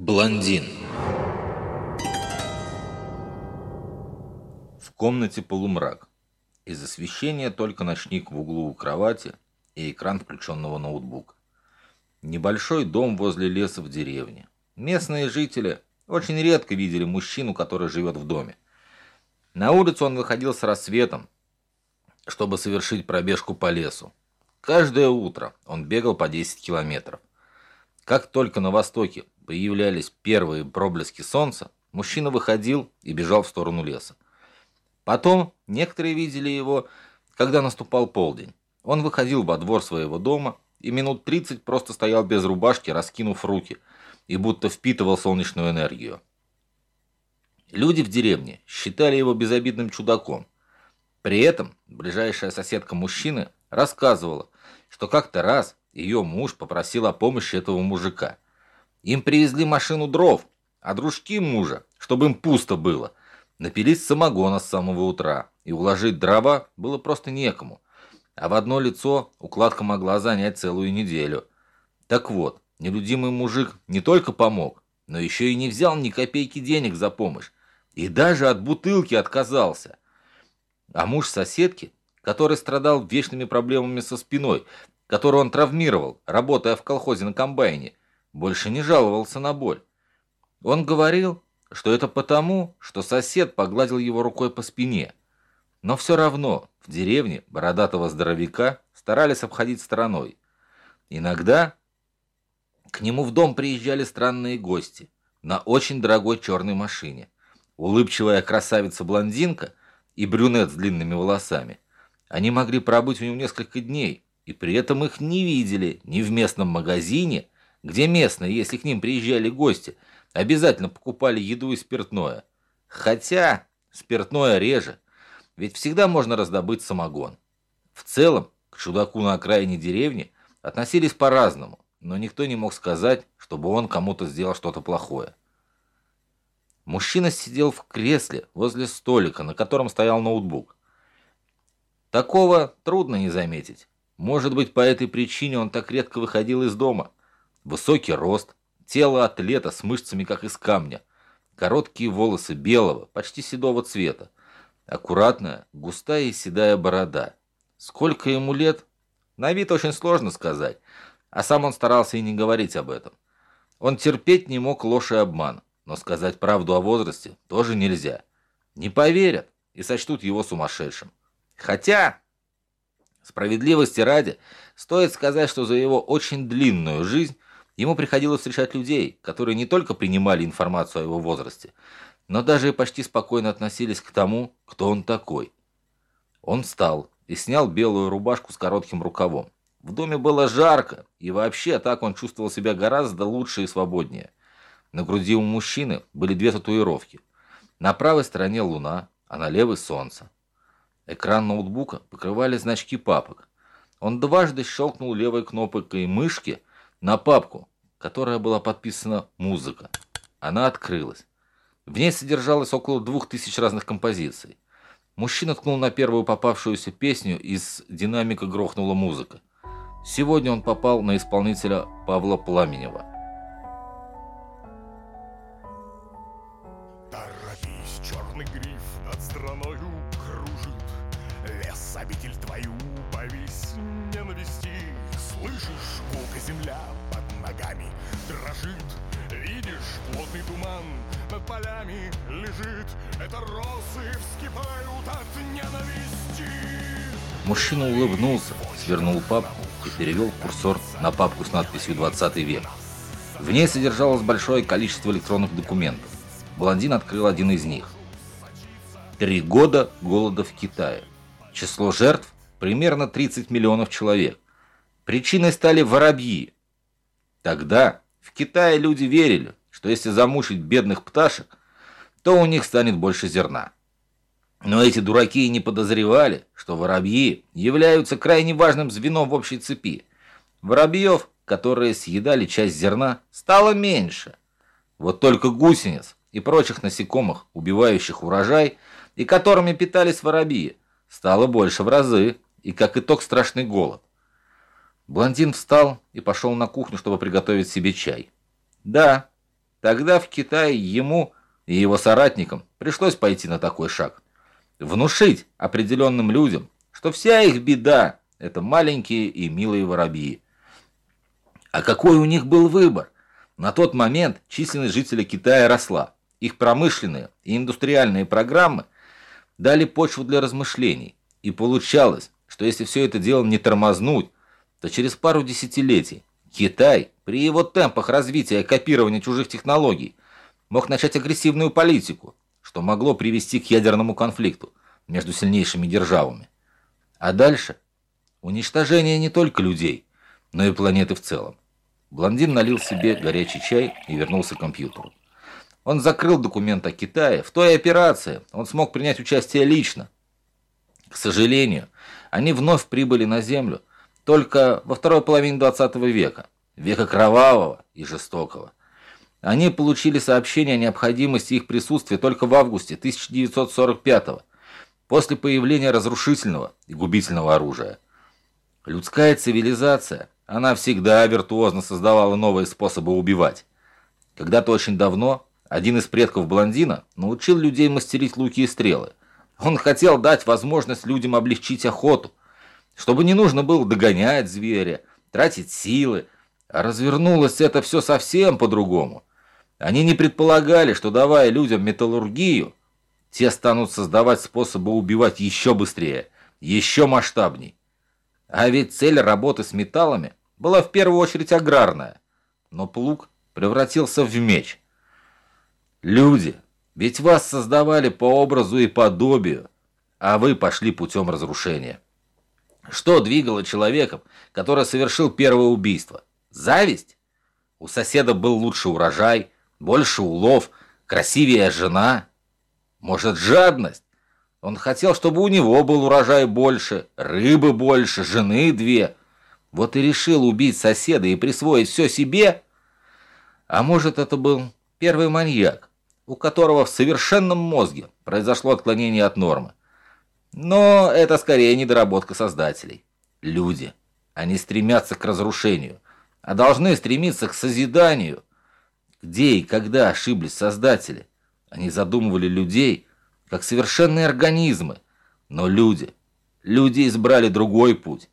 Блондин. В комнате полумрак. Из освещения только ночник в углу у кровати и экран включенного ноутбука. Небольшой дом возле леса в деревне. Местные жители очень редко видели мужчину, который живет в доме. На улицу он выходил с рассветом, чтобы совершить пробежку по лесу. Каждое утро он бегал по 10 километров. Как только на востоке появлялись первые проблески солнца, мужчина выходил и бежал в сторону леса. Потом некоторые видели его, когда наступал полдень. Он выходил во двор своего дома и минут 30 просто стоял без рубашки, раскинув руки, и будто впитывал солнечную энергию. Люди в деревне считали его безобидным чудаком. При этом ближайшая соседка мужчины рассказывала, что как-то раз ее муж попросил о помощи этого мужика. Им привезли машину дров, а дружки мужа, чтобы им пусто было, напились самогона с самого утра, и уложить дрова было просто некому. А в одно лицо укладка могла занять целую неделю. Так вот, нелюдимый мужик не только помог, но еще и не взял ни копейки денег за помощь, и даже от бутылки отказался. А муж соседки, который страдал вечными проблемами со спиной, которую он травмировал, работая в колхозе на комбайне, больше не жаловался на боль. Он говорил, что это потому, что сосед погладил его рукой по спине. Но все равно в деревне бородатого здоровяка старались обходить стороной. Иногда к нему в дом приезжали странные гости на очень дорогой черной машине. Улыбчивая красавица-блондинка и брюнет с длинными волосами. Они могли пробыть у него несколько дней – и при этом их не видели ни в местном магазине, где местные, если к ним приезжали гости, обязательно покупали еду и спиртное. Хотя спиртное реже, ведь всегда можно раздобыть самогон. В целом, к чудаку на окраине деревни относились по-разному, но никто не мог сказать, чтобы он кому-то сделал что-то плохое. Мужчина сидел в кресле возле столика, на котором стоял ноутбук. Такого трудно не заметить. Может быть, по этой причине он так редко выходил из дома. Высокий рост, тело атлета с мышцами, как из камня, короткие волосы белого, почти седого цвета, аккуратная, густая и седая борода. Сколько ему лет? На вид очень сложно сказать, а сам он старался и не говорить об этом. Он терпеть не мог ложь и обман, но сказать правду о возрасте тоже нельзя. Не поверят и сочтут его сумасшедшим. Хотя... Справедливости ради, стоит сказать, что за его очень длинную жизнь ему приходилось встречать людей, которые не только принимали информацию о его возрасте, но даже почти спокойно относились к тому, кто он такой. Он встал и снял белую рубашку с коротким рукавом. В доме было жарко, и вообще так он чувствовал себя гораздо лучше и свободнее. На груди у мужчины были две татуировки. На правой стороне луна, а на левой солнце. Экран ноутбука покрывали значки папок. Он дважды щелкнул левой кнопкой мышки на папку, которая была подписана «Музыка». Она открылась. В ней содержалось около двух тысяч разных композиций. Мужчина ткнул на первую попавшуюся песню, из динамика грохнула музыка. Сегодня он попал на исполнителя Павла Пламенева. Плотный туман над полями лежит Это росы вскипают от ненависти Мужчина улыбнулся, свернул папку и перевел курсор на папку с надписью «20 век». В ней содержалось большое количество электронных документов. Блондин открыл один из них. Три года голода в Китае. Число жертв примерно 30 миллионов человек. Причиной стали воробьи. Тогда в Китае люди верили, что если замучить бедных пташек, то у них станет больше зерна. Но эти дураки не подозревали, что воробьи являются крайне важным звеном в общей цепи. Воробьев, которые съедали часть зерна, стало меньше. Вот только гусениц и прочих насекомых, убивающих урожай, и которыми питались воробьи, стало больше в разы, и как итог страшный голод. Блондин встал и пошел на кухню, чтобы приготовить себе чай. Да, Тогда в Китае ему и его соратникам пришлось пойти на такой шаг. Внушить определенным людям, что вся их беда – это маленькие и милые воробьи. А какой у них был выбор? На тот момент численность жителей Китая росла. Их промышленные и индустриальные программы дали почву для размышлений. И получалось, что если все это дело не тормознуть, то через пару десятилетий Китай при его темпах развития копирования чужих технологий мог начать агрессивную политику, что могло привести к ядерному конфликту между сильнейшими державами. А дальше уничтожение не только людей, но и планеты в целом. Блондин налил себе горячий чай и вернулся к компьютеру. Он закрыл документ о Китае. В той операции он смог принять участие лично. К сожалению, они вновь прибыли на Землю только во второй половине 20 века, века кровавого и жестокого. Они получили сообщение о необходимости их присутствия только в августе 1945 после появления разрушительного и губительного оружия. Людская цивилизация, она всегда виртуозно создавала новые способы убивать. Когда-то очень давно один из предков блондина научил людей мастерить луки и стрелы. Он хотел дать возможность людям облегчить охоту, чтобы не нужно было догонять зверя, тратить силы. Развернулось это все совсем по-другому. Они не предполагали, что давая людям металлургию, те станут создавать способы убивать еще быстрее, еще масштабней. А ведь цель работы с металлами была в первую очередь аграрная. Но плуг превратился в меч. Люди, ведь вас создавали по образу и подобию, а вы пошли путем разрушения. Что двигало человеком, который совершил первое убийство? Зависть? У соседа был лучший урожай, больше улов, красивее жена. Может, жадность? Он хотел, чтобы у него был урожай больше, рыбы больше, жены две. Вот и решил убить соседа и присвоить все себе? А может, это был первый маньяк, у которого в совершенном мозге произошло отклонение от нормы. Но это скорее недоработка создателей. Люди. Они стремятся к разрушению, а должны стремиться к созиданию. Где и когда ошиблись создатели? Они задумывали людей как совершенные организмы. Но люди, люди избрали другой путь.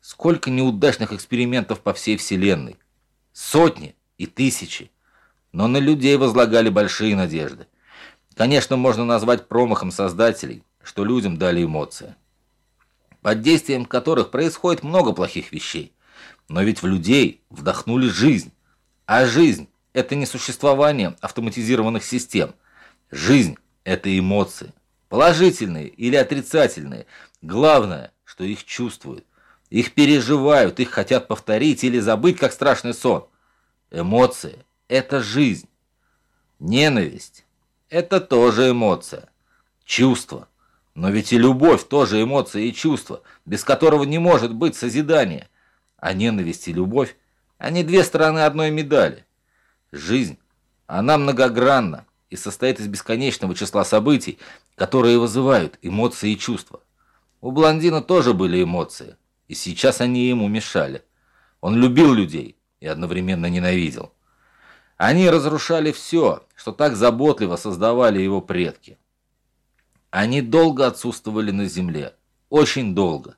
Сколько неудачных экспериментов по всей Вселенной. Сотни и тысячи. Но на людей возлагали большие надежды. Конечно, можно назвать промахом создателей – что людям дали эмоции, под действием которых происходит много плохих вещей. Но ведь в людей вдохнули жизнь. А жизнь – это не существование автоматизированных систем. Жизнь – это эмоции. Положительные или отрицательные. Главное, что их чувствуют. Их переживают, их хотят повторить или забыть, как страшный сон. Эмоции – это жизнь. Ненависть – это тоже эмоция. Чувство но ведь и любовь тоже эмоция и чувство, без которого не может быть созидания. А ненависть и любовь – они две стороны одной медали. Жизнь, она многогранна и состоит из бесконечного числа событий, которые вызывают эмоции и чувства. У блондина тоже были эмоции, и сейчас они ему мешали. Он любил людей и одновременно ненавидел. Они разрушали все, что так заботливо создавали его предки. Они долго отсутствовали на земле. Очень долго.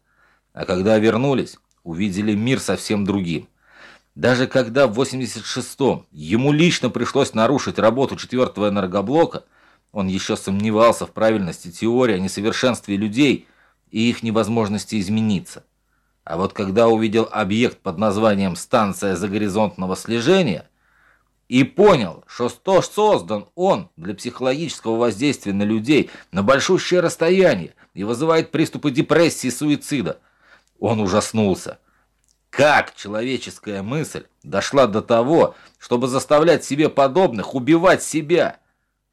А когда вернулись, увидели мир совсем другим. Даже когда в 86-м ему лично пришлось нарушить работу четвертого энергоблока, он еще сомневался в правильности теории о несовершенстве людей и их невозможности измениться. А вот когда увидел объект под названием «Станция загоризонтного слежения», и понял, что то создан он для психологического воздействия на людей на большущее расстояние и вызывает приступы депрессии и суицида. Он ужаснулся. Как человеческая мысль дошла до того, чтобы заставлять себе подобных убивать себя?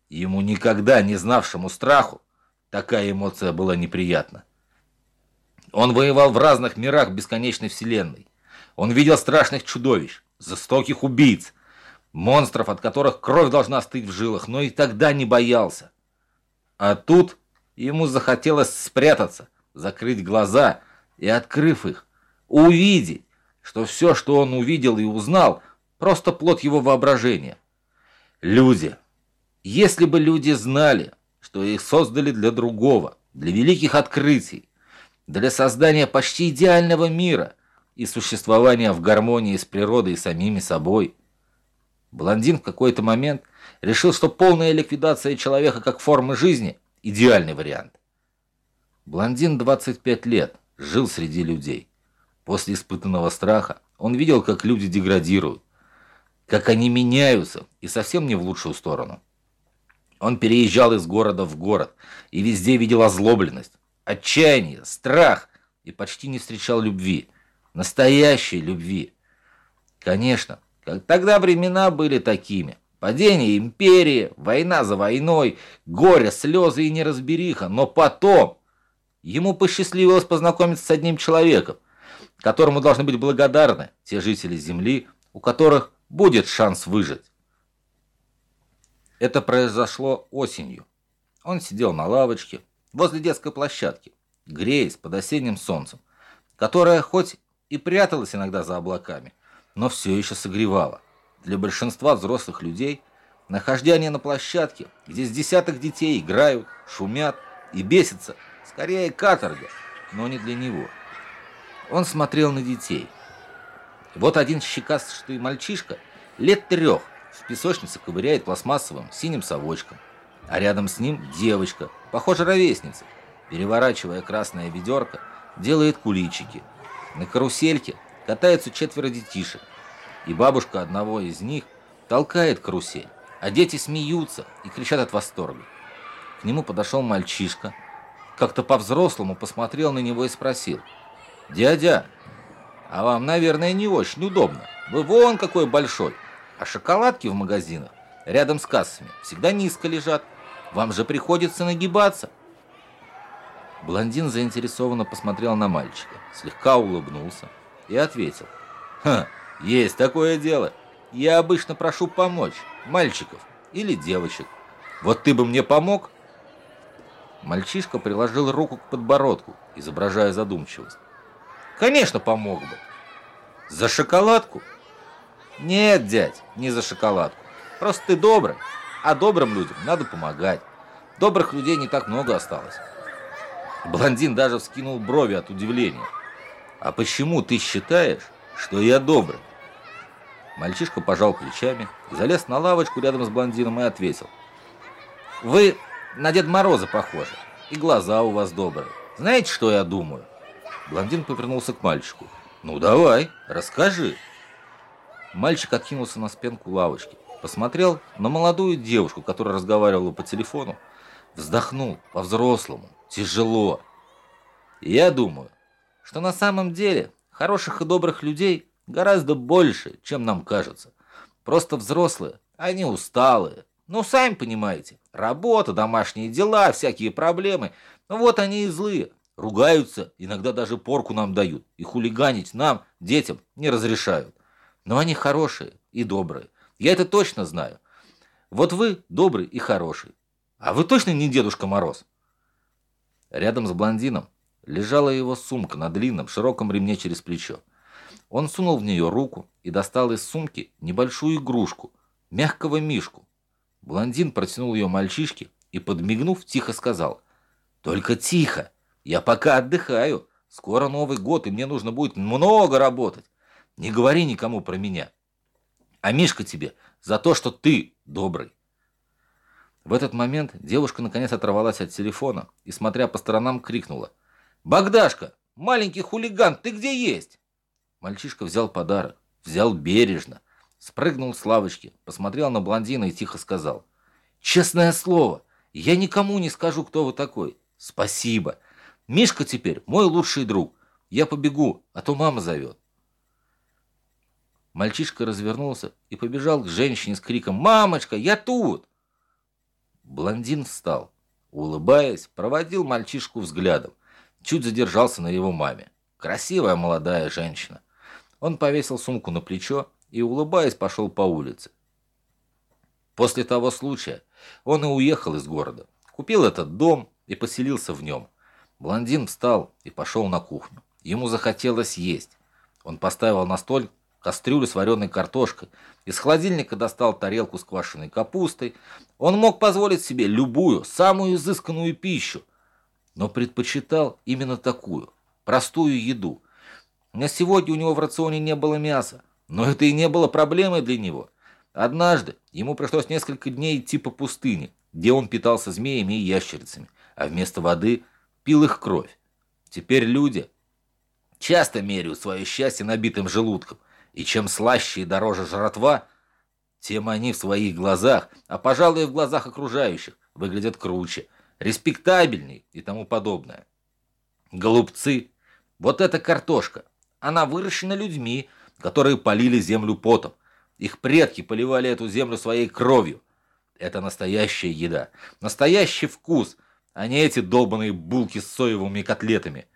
Ему никогда не знавшему страху такая эмоция была неприятна. Он воевал в разных мирах бесконечной вселенной. Он видел страшных чудовищ, жестоких убийц, Монстров, от которых кровь должна остыть в жилах, но и тогда не боялся. А тут ему захотелось спрятаться, закрыть глаза и, открыв их, увидеть, что все, что он увидел и узнал, просто плод его воображения. Люди. Если бы люди знали, что их создали для другого, для великих открытий, для создания почти идеального мира и существования в гармонии с природой и самими собой. Блондин в какой-то момент решил, что полная ликвидация человека как формы жизни – идеальный вариант. Блондин 25 лет, жил среди людей. После испытанного страха он видел, как люди деградируют, как они меняются и совсем не в лучшую сторону. Он переезжал из города в город и везде видел озлобленность, отчаяние, страх и почти не встречал любви, настоящей любви. Конечно, как тогда времена были такими. Падение империи, война за войной, горе, слезы и неразбериха. Но потом ему посчастливилось познакомиться с одним человеком, которому должны быть благодарны те жители Земли, у которых будет шанс выжить. Это произошло осенью. Он сидел на лавочке возле детской площадки, греясь под осенним солнцем, которое хоть и пряталось иногда за облаками, но все еще согревало. Для большинства взрослых людей нахождение на площадке, где с десяток детей играют, шумят и бесятся, скорее каторга, но не для него. Он смотрел на детей – вот один щекастый мальчишка лет трех в песочнице ковыряет пластмассовым синим совочком, а рядом с ним девочка, похоже ровесница, переворачивая красное ведерко, делает куличики. На карусельке катаются четверо детишек, и бабушка одного из них толкает карусель, а дети смеются и кричат от восторга. К нему подошел мальчишка, как-то по-взрослому посмотрел на него и спросил, «Дядя, а вам, наверное, не очень удобно. Вы вон какой большой. А шоколадки в магазинах рядом с кассами всегда низко лежат. Вам же приходится нагибаться. Блондин заинтересованно посмотрел на мальчика, слегка улыбнулся и ответил. «Ха, есть такое дело. Я обычно прошу помочь мальчиков или девочек. Вот ты бы мне помог?» Мальчишка приложил руку к подбородку, изображая задумчивость. Конечно, помог бы. За шоколадку? Нет, дядь, не за шоколадку. Просто ты добрый, а добрым людям надо помогать. Добрых людей не так много осталось. Блондин даже вскинул брови от удивления. А почему ты считаешь, что я добрый? Мальчишка пожал плечами, залез на лавочку рядом с блондином и ответил. Вы на Дед Мороза похожи, и глаза у вас добрые. Знаете, что я думаю? Блондин повернулся к мальчику. «Ну давай, расскажи». Мальчик откинулся на спинку лавочки, посмотрел на молодую девушку, которая разговаривала по телефону, вздохнул по-взрослому, тяжело. «Я думаю, что на самом деле хороших и добрых людей гораздо больше, чем нам кажется. Просто взрослые, они усталые. Ну, сами понимаете, работа, домашние дела, всякие проблемы. Ну вот они и злые ругаются, иногда даже порку нам дают, и хулиганить нам, детям, не разрешают. Но они хорошие и добрые. Я это точно знаю. Вот вы добрый и хороший. А вы точно не Дедушка Мороз? Рядом с блондином лежала его сумка на длинном, широком ремне через плечо. Он сунул в нее руку и достал из сумки небольшую игрушку, мягкого мишку. Блондин протянул ее мальчишке и, подмигнув, тихо сказал «Только тихо!» Я пока отдыхаю. Скоро Новый год, и мне нужно будет много работать. Не говори никому про меня. А Мишка тебе за то, что ты добрый. В этот момент девушка наконец оторвалась от телефона и, смотря по сторонам, крикнула. «Богдашка, маленький хулиган, ты где есть?» Мальчишка взял подарок, взял бережно, спрыгнул с лавочки, посмотрел на блондина и тихо сказал. «Честное слово, я никому не скажу, кто вы такой. Спасибо. Мишка теперь мой лучший друг. Я побегу, а то мама зовет. Мальчишка развернулся и побежал к женщине с криком «Мамочка, я тут!». Блондин встал, улыбаясь, проводил мальчишку взглядом, чуть задержался на его маме. Красивая молодая женщина. Он повесил сумку на плечо и, улыбаясь, пошел по улице. После того случая он и уехал из города, купил этот дом и поселился в нем – Блондин встал и пошел на кухню. Ему захотелось есть. Он поставил на стол кастрюлю с вареной картошкой, из холодильника достал тарелку с квашеной капустой. Он мог позволить себе любую, самую изысканную пищу, но предпочитал именно такую, простую еду. На сегодня у него в рационе не было мяса, но это и не было проблемой для него. Однажды ему пришлось несколько дней идти по пустыне, где он питался змеями и ящерицами, а вместо воды пил их кровь. Теперь люди часто меряют свое счастье набитым желудком, и чем слаще и дороже жратва, тем они в своих глазах, а пожалуй и в глазах окружающих, выглядят круче, респектабельней и тому подобное. Голубцы, вот эта картошка, она выращена людьми, которые полили землю потом. Их предки поливали эту землю своей кровью. Это настоящая еда, настоящий вкус, а не эти долбанные булки с соевыми котлетами.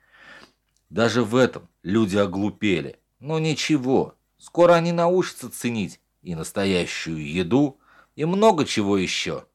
Даже в этом люди оглупели. Но ничего, скоро они научатся ценить и настоящую еду, и много чего еще.